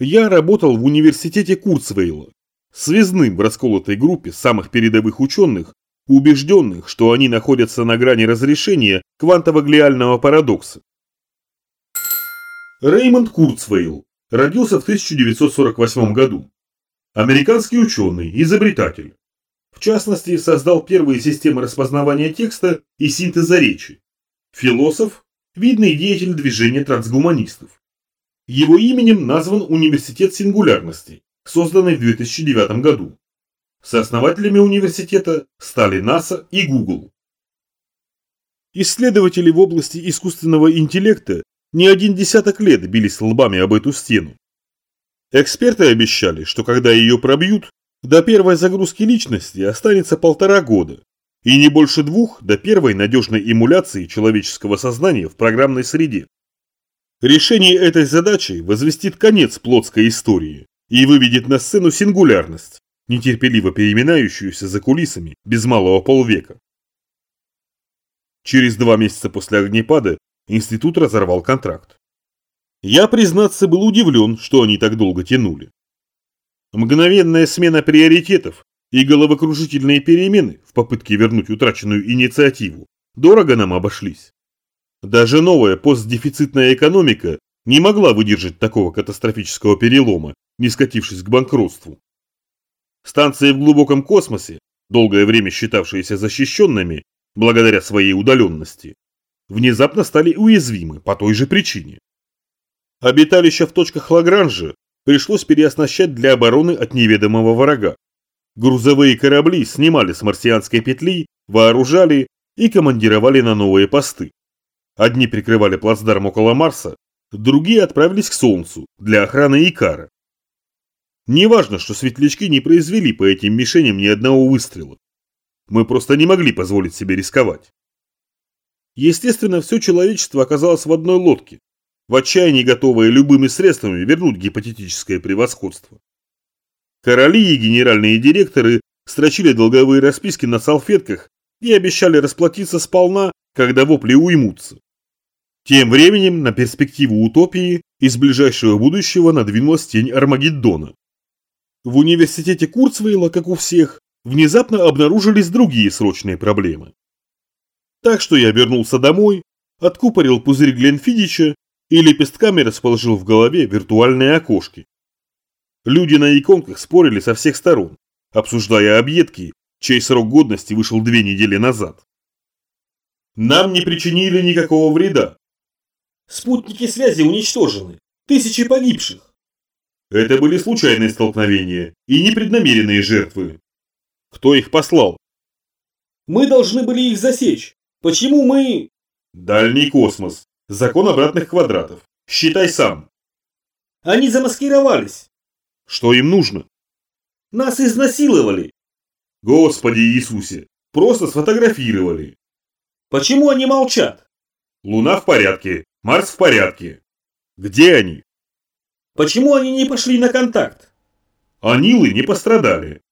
Я работал в университете Курцвейла, связным в расколотой группе самых передовых ученых, убежденных, что они находятся на грани разрешения квантово-глиального парадокса. Реймонд Курцвейл родился в 1948 году. Американский ученый, изобретатель. В частности, создал первые системы распознавания текста и синтеза речи. Философ, видный деятель движения трансгуманистов. Его именем назван Университет сингулярности, созданный в 2009 году. Сооснователями университета стали НАСА и Google. Исследователи в области искусственного интеллекта не один десяток лет бились лбами об эту стену. Эксперты обещали, что когда ее пробьют, до первой загрузки личности останется полтора года, и не больше двух до первой надежной эмуляции человеческого сознания в программной среде. Решение этой задачи возвестит конец плотской истории и выведет на сцену сингулярность, нетерпеливо переминающуюся за кулисами без малого полвека. Через два месяца после огнепада институт разорвал контракт. Я, признаться, был удивлен, что они так долго тянули. Мгновенная смена приоритетов и головокружительные перемены в попытке вернуть утраченную инициативу дорого нам обошлись. Даже новая постдефицитная экономика не могла выдержать такого катастрофического перелома, не скатившись к банкротству. Станции в глубоком космосе, долгое время считавшиеся защищенными, благодаря своей удаленности, внезапно стали уязвимы по той же причине. Обиталища в точках Лагранжа пришлось переоснащать для обороны от неведомого врага. Грузовые корабли снимали с марсианской петли, вооружали и командировали на новые посты. Одни прикрывали плацдарм около Марса, другие отправились к Солнцу для охраны Икара. Неважно, что светлячки не произвели по этим мишеням ни одного выстрела. Мы просто не могли позволить себе рисковать. Естественно, все человечество оказалось в одной лодке, в отчаянии готовые любыми средствами вернуть гипотетическое превосходство. Короли и генеральные директоры строчили долговые расписки на салфетках и обещали расплатиться сполна, когда вопли уймутся. Тем временем на перспективу утопии из ближайшего будущего надвинулась тень Армагеддона. В университете Курцвейла, как у всех, внезапно обнаружились другие срочные проблемы. Так что я вернулся домой, откупорил пузырь Гленфидича и лепестками расположил в голове виртуальные окошки. Люди на иконках спорили со всех сторон, обсуждая объедки, чей срок годности вышел две недели назад. Нам не причинили никакого вреда. Спутники связи уничтожены. Тысячи погибших. Это были случайные столкновения и непреднамеренные жертвы. Кто их послал? Мы должны были их засечь. Почему мы... Дальний космос. Закон обратных квадратов. Считай сам. Они замаскировались. Что им нужно? Нас изнасиловали. Господи Иисусе. Просто сфотографировали. Почему они молчат? Луна в порядке. Марс в порядке. Где они? Почему они не пошли на контакт? Анилы не пострадали.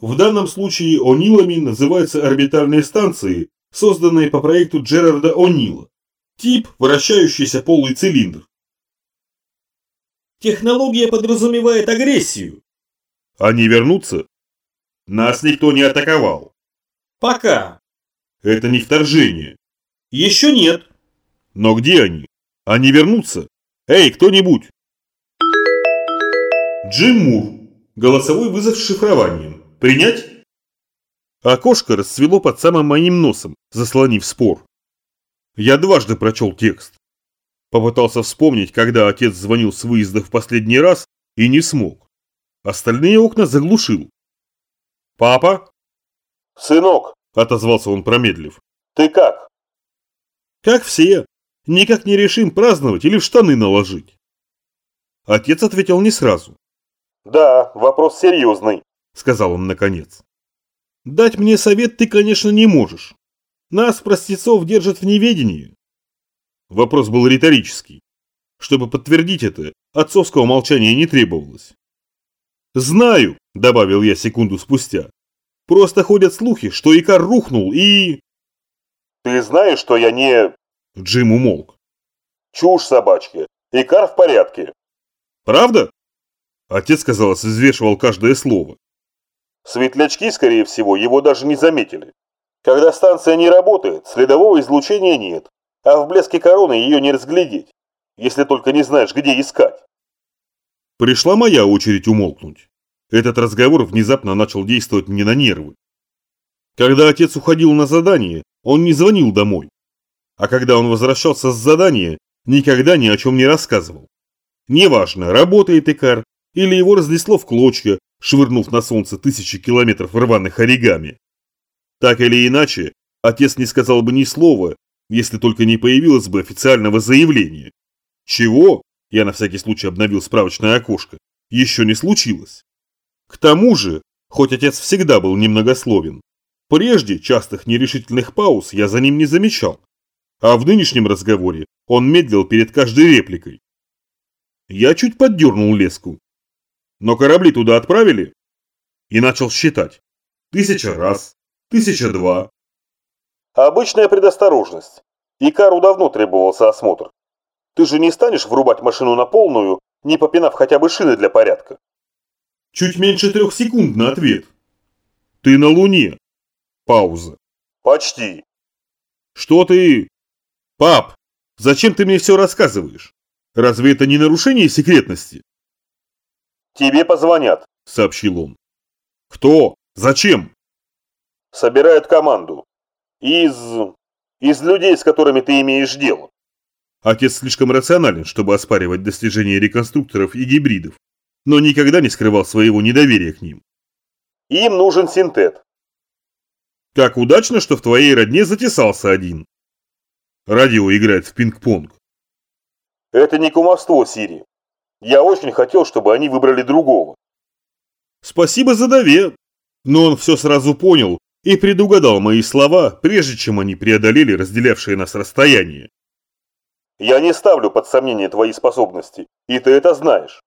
В данном случае Онилами называются орбитальные станции, созданные по проекту Джерарда О'Нила. Тип – вращающийся полый цилиндр. Технология подразумевает агрессию. Они вернутся? Нас никто не атаковал. Пока. Это не вторжение. Еще нет. Но где они? Они вернутся? Эй, кто-нибудь! Джим Мур. Голосовой вызов с шифрованием. Принять? Окошко расцвело под самым моим носом, заслонив спор. Я дважды прочел текст. Попытался вспомнить, когда отец звонил с выезда в последний раз и не смог. Остальные окна заглушил. «Папа?» «Сынок», — отозвался он промедлив. «Ты как?» «Как все. Никак не решим праздновать или в штаны наложить». Отец ответил не сразу. «Да, вопрос серьезный», — сказал он наконец. «Дать мне совет ты, конечно, не можешь. Нас, простецов, держат в неведении». Вопрос был риторический. Чтобы подтвердить это, отцовского молчания не требовалось. «Знаю», — добавил я секунду спустя. «Просто ходят слухи, что Икар рухнул и...» «Ты знаешь, что я не...» Джим умолк. «Чушь собачки. Икар в порядке. Правда? Отец, казалось, взвешивал каждое слово. Светлячки, скорее всего, его даже не заметили. Когда станция не работает, следового излучения нет, а в блеске короны ее не разглядеть, если только не знаешь, где искать. Пришла моя очередь умолкнуть. Этот разговор внезапно начал действовать мне на нервы. Когда отец уходил на задание, он не звонил домой. А когда он возвращался с задания, никогда ни о чем не рассказывал. Неважно, работает Икар, или его разнесло в клочья, швырнув на солнце тысячи километров рваных оригами. Так или иначе, отец не сказал бы ни слова, если только не появилось бы официального заявления. Чего? Я на всякий случай обновил справочное окошко. Еще не случилось. К тому же, хоть отец всегда был немногословен, прежде частых нерешительных пауз я за ним не замечал. А в нынешнем разговоре он медлил перед каждой репликой. Я чуть поддернул леску. Но корабли туда отправили? И начал считать. Тысяча раз, тысяча два. Обычная предосторожность. Икару давно требовался осмотр. Ты же не станешь врубать машину на полную, не попинав хотя бы шины для порядка. Чуть меньше трех секунд на ответ. Ты на Луне. Пауза. Почти. Что ты... Пап, зачем ты мне все рассказываешь? Разве это не нарушение секретности? Тебе позвонят, сообщил он. Кто? Зачем? Собирают команду. Из... из людей, с которыми ты имеешь дело. Отец слишком рационален, чтобы оспаривать достижения реконструкторов и гибридов, но никогда не скрывал своего недоверия к ним. Им нужен синтет. Как удачно, что в твоей родне затесался один. Радио играет в пинг-понг. Это не кумовство, Сири. Я очень хотел, чтобы они выбрали другого. Спасибо за довет. Но он все сразу понял и предугадал мои слова, прежде чем они преодолели разделявшее нас расстояние. Я не ставлю под сомнение твои способности, и ты это знаешь.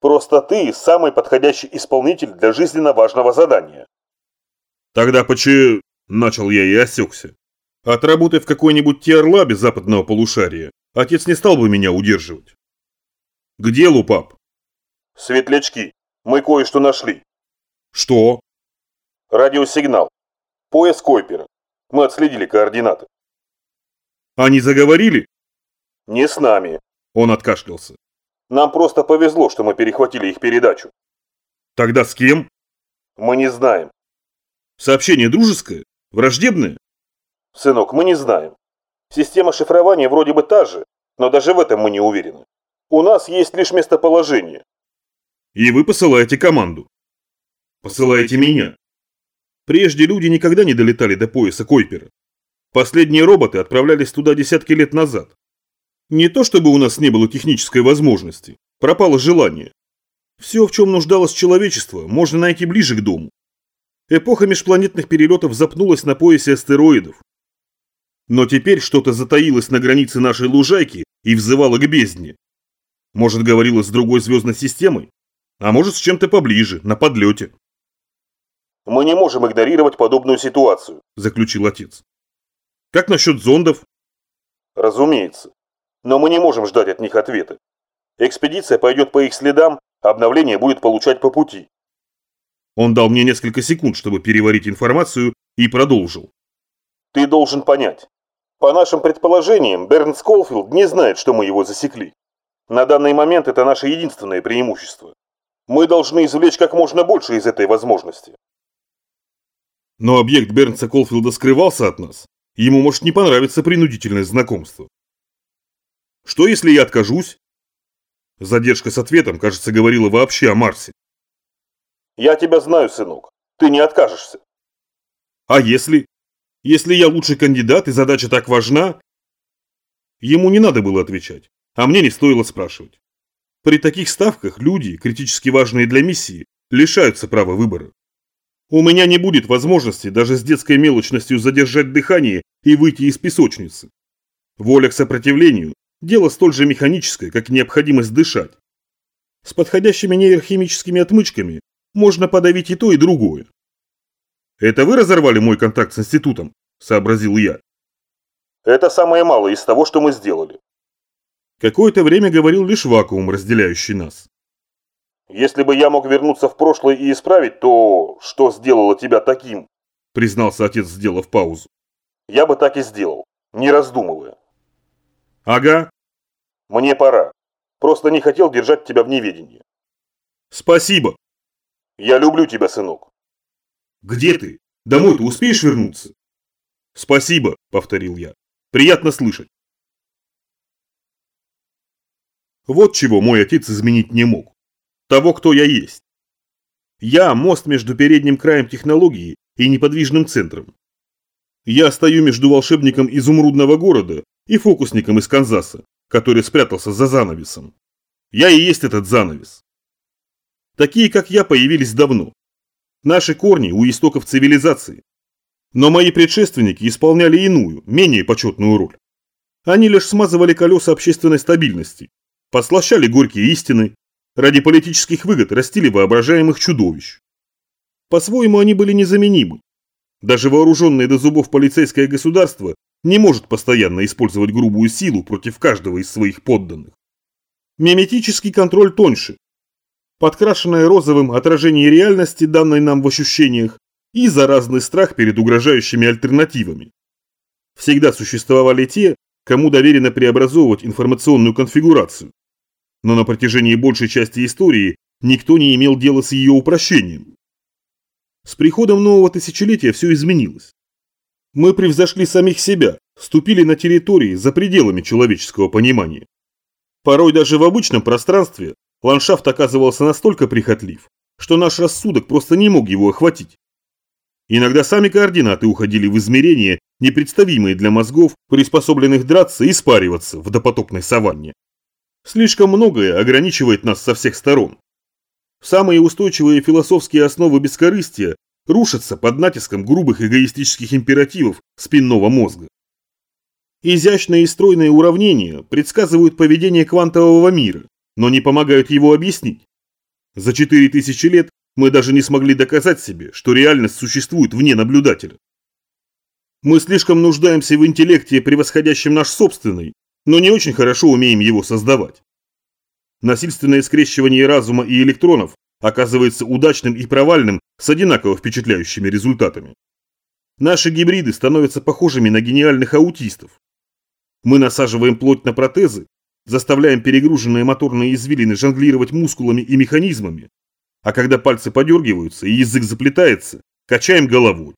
Просто ты самый подходящий исполнитель для жизненно важного задания. Тогда почему... Начал я и осекся. От работы в какой-нибудь тиарлабе западного полушария отец не стал бы меня удерживать. К делу, пап. Светлячки, мы кое-что нашли. Что? Радиосигнал. Пояс Койпера. Мы отследили координаты. Они заговорили? Не с нами. Он откашлялся. Нам просто повезло, что мы перехватили их передачу. Тогда с кем? Мы не знаем. Сообщение дружеское? Враждебное? Сынок, мы не знаем. Система шифрования вроде бы та же, но даже в этом мы не уверены. У нас есть лишь местоположение. И вы посылаете команду. Посылаете меня. Прежде люди никогда не долетали до пояса Койпера. Последние роботы отправлялись туда десятки лет назад. Не то чтобы у нас не было технической возможности, пропало желание. Все, в чем нуждалось человечество, можно найти ближе к дому. Эпоха межпланетных перелетов запнулась на поясе астероидов. Но теперь что-то затаилось на границе нашей лужайки и взывало к бездне. Может, говорилось с другой звездной системой? А может, с чем-то поближе, на подлете. «Мы не можем игнорировать подобную ситуацию», – заключил отец. «Как насчет зондов?» «Разумеется. Но мы не можем ждать от них ответа. Экспедиция пойдет по их следам, обновление будет получать по пути. Он дал мне несколько секунд, чтобы переварить информацию, и продолжил. Ты должен понять. По нашим предположениям, Берн Сколфилд не знает, что мы его засекли. На данный момент это наше единственное преимущество. Мы должны извлечь как можно больше из этой возможности. Но объект Бернса Колфилда скрывался от нас. Ему может не понравиться принудительное знакомство. Что если я откажусь? Задержка с ответом, кажется, говорила вообще о Марсе. Я тебя знаю, сынок. Ты не откажешься. А если? Если я лучший кандидат и задача так важна? Ему не надо было отвечать, а мне не стоило спрашивать. При таких ставках люди, критически важные для миссии, лишаются права выбора. У меня не будет возможности даже с детской мелочностью задержать дыхание и выйти из песочницы. Воля к сопротивлению Дело столь же механическое, как необходимость дышать. С подходящими нейрохимическими отмычками можно подавить и то, и другое. «Это вы разорвали мой контракт с институтом?» – сообразил я. «Это самое малое из того, что мы сделали». Какое-то время говорил лишь вакуум, разделяющий нас. Если бы я мог вернуться в прошлое и исправить то, что сделало тебя таким, признался отец, сделав паузу. Я бы так и сделал, не раздумывая. Ага. Мне пора. Просто не хотел держать тебя в неведении. Спасибо. Я люблю тебя, сынок. Где ты? Домой ты успеешь вернуться? Спасибо, повторил я. Приятно слышать. Вот чего мой отец изменить не мог. Того, кто я есть. Я – мост между передним краем технологии и неподвижным центром. Я стою между волшебником изумрудного города и фокусником из Канзаса, который спрятался за занавесом. Я и есть этот занавес. Такие, как я, появились давно. Наши корни у истоков цивилизации. Но мои предшественники исполняли иную, менее почетную роль. Они лишь смазывали колеса общественной стабильности, послащали горькие истины, ради политических выгод растили воображаемых чудовищ. По-своему они были незаменимы. Даже вооруженное до зубов полицейское государство не может постоянно использовать грубую силу против каждого из своих подданных. Миметический контроль тоньше. Подкрашенное розовым отражение реальности, данной нам в ощущениях, и заразный страх перед угрожающими альтернативами. Всегда существовали те, кому доверено преобразовывать информационную конфигурацию, но на протяжении большей части истории никто не имел дела с ее упрощением. С приходом нового тысячелетия все изменилось. Мы превзошли самих себя, вступили на территории за пределами человеческого понимания. Порой даже в обычном пространстве ландшафт оказывался настолько прихотлив, что наш рассудок просто не мог его охватить. Иногда сами координаты уходили в измерения, непредставимые для мозгов, приспособленных драться и спариваться в допотопной саванне. Слишком многое ограничивает нас со всех сторон. Самые устойчивые философские основы бескорыстия рушатся под натиском грубых эгоистических императивов спинного мозга. Изящные и стройные уравнения предсказывают поведение квантового мира, но не помогают его объяснить. За 4000 лет мы даже не смогли доказать себе, что реальность существует вне наблюдателя. Мы слишком нуждаемся в интеллекте, превосходящем наш собственный, но не очень хорошо умеем его создавать. Насильственное скрещивание разума и электронов оказывается удачным и провальным с одинаково впечатляющими результатами. Наши гибриды становятся похожими на гениальных аутистов. Мы насаживаем плоть на протезы, заставляем перегруженные моторные извилины жонглировать мускулами и механизмами, а когда пальцы подергиваются и язык заплетается, качаем головой.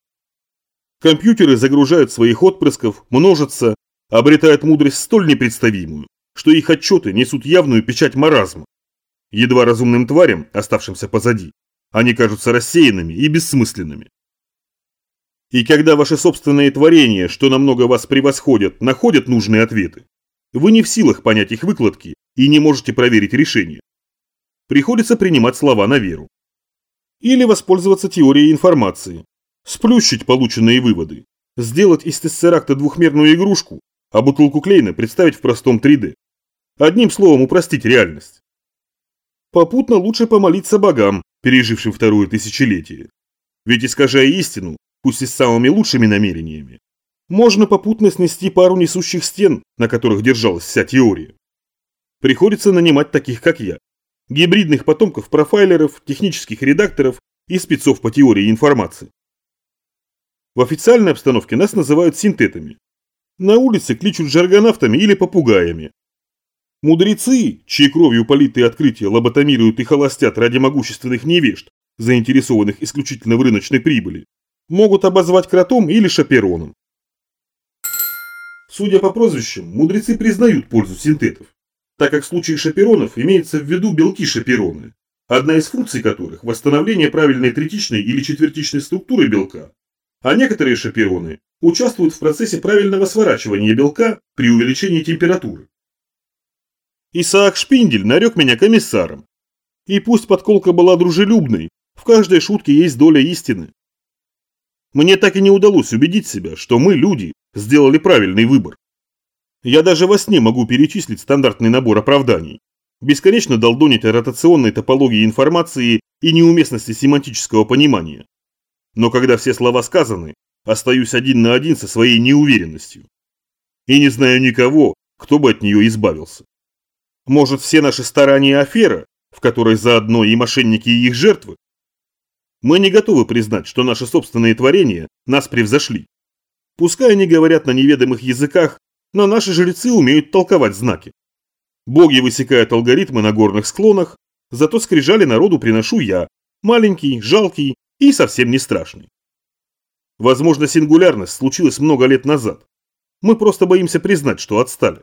Компьютеры загружают своих отпрысков, множатся, обретают мудрость столь непредставимую, что их отчеты несут явную печать маразма. Едва разумным тварям, оставшимся позади, они кажутся рассеянными и бессмысленными. И когда ваши собственные творения, что намного вас превосходят, находят нужные ответы, вы не в силах понять их выкладки и не можете проверить решение. Приходится принимать слова на веру. Или воспользоваться теорией информации, сплющить полученные выводы, сделать из тессеракта двухмерную игрушку а бутылку Клейна представить в простом 3D. Одним словом, упростить реальность. Попутно лучше помолиться богам, пережившим второе тысячелетие. Ведь искажая истину, пусть и с самыми лучшими намерениями, можно попутно снести пару несущих стен, на которых держалась вся теория. Приходится нанимать таких, как я. Гибридных потомков профайлеров, технических редакторов и спецов по теории информации. В официальной обстановке нас называют синтетами, на улице кличут жаргонавтами или попугаями. Мудрецы, чьей кровью политые открытия лоботомируют и холостят ради могущественных невежд, заинтересованных исключительно в рыночной прибыли, могут обозвать кротом или шапероном. Судя по прозвищам, мудрецы признают пользу синтетов, так как в случае шаперонов имеется в виду белки-шапероны, одна из функций которых – восстановление правильной третичной или четвертичной структуры белка, а некоторые шапероны участвуют в процессе правильного сворачивания белка при увеличении температуры. Исаак Шпиндель нарек меня комиссаром. И пусть подколка была дружелюбной, в каждой шутке есть доля истины. Мне так и не удалось убедить себя, что мы, люди, сделали правильный выбор. Я даже во сне могу перечислить стандартный набор оправданий. Бесконечно долдонить о ротационной топологии информации и неуместности семантического понимания. Но когда все слова сказаны, остаюсь один на один со своей неуверенностью. И не знаю никого, кто бы от нее избавился. Может, все наши старания афера, в которой заодно и мошенники, и их жертвы? Мы не готовы признать, что наши собственные творения нас превзошли. Пускай они говорят на неведомых языках, но наши жрецы умеют толковать знаки. Боги высекают алгоритмы на горных склонах, зато скрижали народу приношу я, маленький, жалкий и совсем не страшный. Возможно, сингулярность случилась много лет назад. Мы просто боимся признать, что отстали.